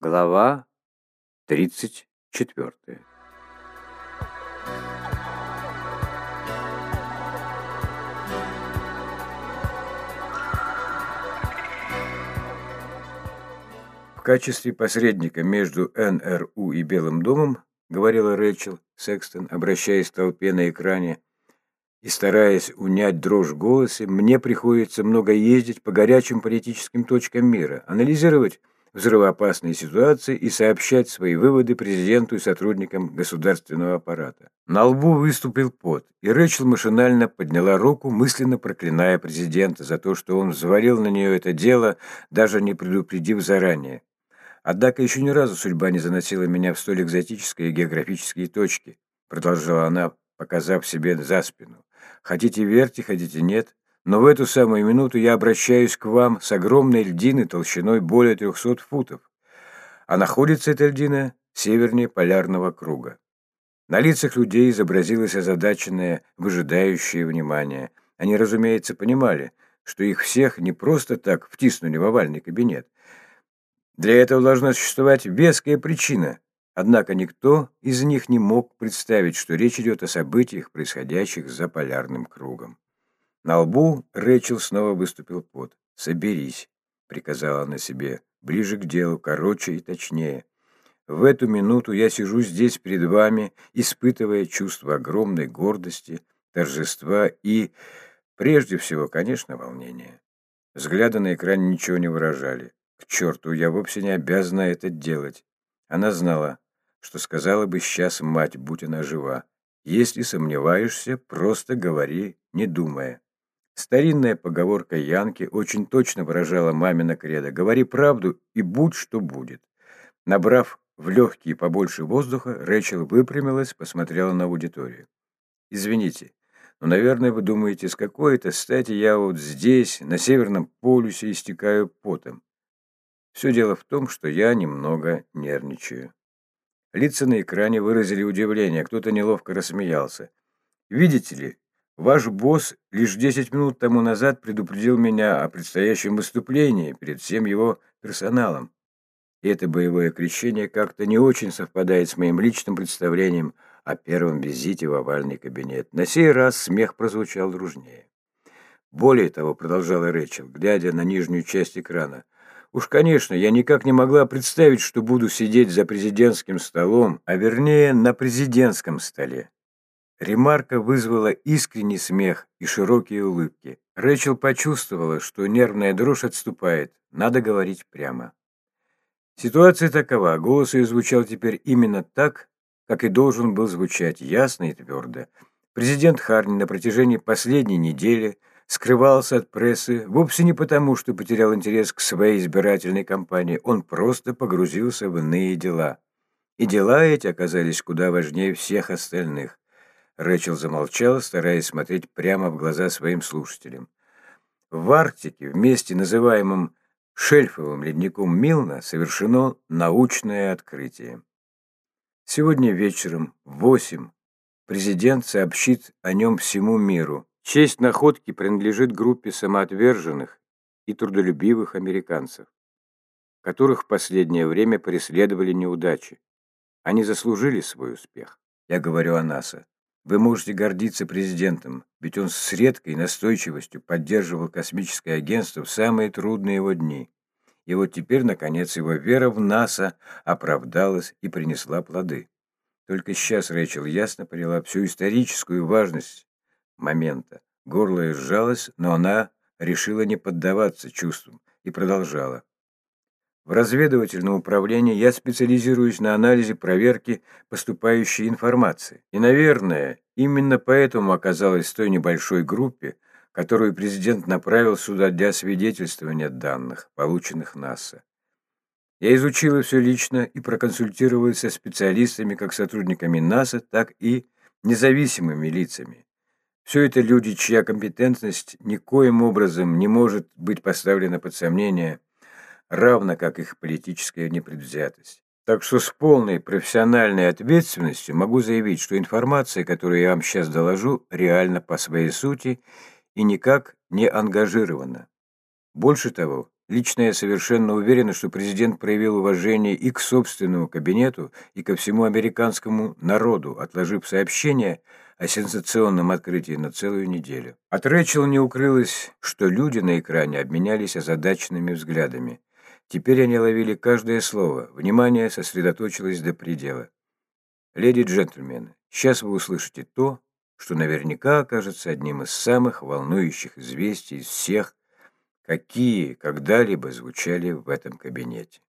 Глава 34 В качестве посредника между НРУ и Белым домом, говорила Рэчел Секстон, обращаясь к толпе на экране и стараясь унять дрожь в голосе, мне приходится много ездить по горячим политическим точкам мира, анализировать взрывоопасные ситуации и сообщать свои выводы президенту и сотрудникам государственного аппарата. На лбу выступил пот, и Рэчел машинально подняла руку, мысленно проклиная президента за то, что он взвалил на нее это дело, даже не предупредив заранее. Однако еще ни разу судьба не заносила меня в столь экзотические географические точки, продолжала она, показав себе за спину. Хотите верьте, хотите нет, но в эту самую минуту я обращаюсь к вам с огромной льдины толщиной более 300 футов. А находится эта льдина севернее полярного круга. На лицах людей изобразилось озадаченное, выжидающее внимание. Они, разумеется, понимали, что их всех не просто так втиснули в овальный кабинет. Для этого должна существовать веская причина, однако никто из них не мог представить, что речь идет о событиях, происходящих за полярным кругом. На лбу Рэчел снова выступил пот. «Соберись», — приказала она себе, — «ближе к делу, короче и точнее. В эту минуту я сижу здесь перед вами, испытывая чувство огромной гордости, торжества и, прежде всего, конечно, волнения. Взгляды на экране ничего не выражали. К черту, я вовсе не обязана это делать. Она знала, что сказала бы сейчас мать, будь она жива. Если сомневаешься, просто говори, не думая. Старинная поговорка Янки очень точно выражала мамина кредо «Говори правду и будь что будет». Набрав в легкие побольше воздуха, Рэчел выпрямилась, посмотрела на аудиторию. «Извините, но, наверное, вы думаете, с какой это стати я вот здесь, на Северном полюсе, истекаю потом. Все дело в том, что я немного нервничаю». Лица на экране выразили удивление, кто-то неловко рассмеялся. «Видите ли, Ваш босс лишь 10 минут тому назад предупредил меня о предстоящем выступлении перед всем его персоналом. И это боевое крещение как-то не очень совпадает с моим личным представлением о первом визите в овальный кабинет. На сей раз смех прозвучал дружнее. Более того, продолжала Рэчел, глядя на нижнюю часть экрана, Уж, конечно, я никак не могла представить, что буду сидеть за президентским столом, а вернее на президентском столе. Ремарка вызвала искренний смех и широкие улыбки. Рэчел почувствовала, что нервная дрожь отступает. Надо говорить прямо. Ситуация такова. Голос ее звучал теперь именно так, как и должен был звучать, ясно и твердо. Президент Харни на протяжении последней недели скрывался от прессы вовсе не потому, что потерял интерес к своей избирательной кампании, он просто погрузился в иные дела. И дела эти оказались куда важнее всех остальных. Рэчел замолчала, стараясь смотреть прямо в глаза своим слушателям. В Арктике, в месте, называемом шельфовым ледником Милна, совершено научное открытие. Сегодня вечером в восемь президент сообщит о нем всему миру. Честь находки принадлежит группе самоотверженных и трудолюбивых американцев, которых в последнее время преследовали неудачи. Они заслужили свой успех. Я говорю о НАСА. Вы можете гордиться президентом, ведь он с редкой настойчивостью поддерживал космическое агентство в самые трудные его дни. И вот теперь, наконец, его вера в НАСА оправдалась и принесла плоды. Только сейчас Рэйчел ясно поняла всю историческую важность момента. Горло сжалось, но она решила не поддаваться чувствам и продолжала. В разведывательном управлении я специализируюсь на анализе проверки поступающей информации. И, наверное, именно поэтому оказалась в той небольшой группе, которую президент направил сюда для свидетельствования данных, полученных НАСА. Я изучила все лично и проконсультировалась со специалистами, как сотрудниками НАСА, так и независимыми лицами. Все это люди, чья компетентность никоим образом не может быть поставлена под сомнение – равно как их политическая непредвзятость. Так что с полной профессиональной ответственностью могу заявить, что информация, которую я вам сейчас доложу, реально по своей сути и никак не ангажирована. Больше того, Лично я совершенно уверен, что президент проявил уважение и к собственному кабинету, и ко всему американскому народу, отложив сообщение о сенсационном открытии на целую неделю. От Рэчел не укрылось, что люди на экране обменялись озадаченными взглядами. Теперь они ловили каждое слово, внимание сосредоточилось до предела. «Леди джентльмены, сейчас вы услышите то, что наверняка окажется одним из самых волнующих известий из всех, какие когда-либо звучали в этом кабинете.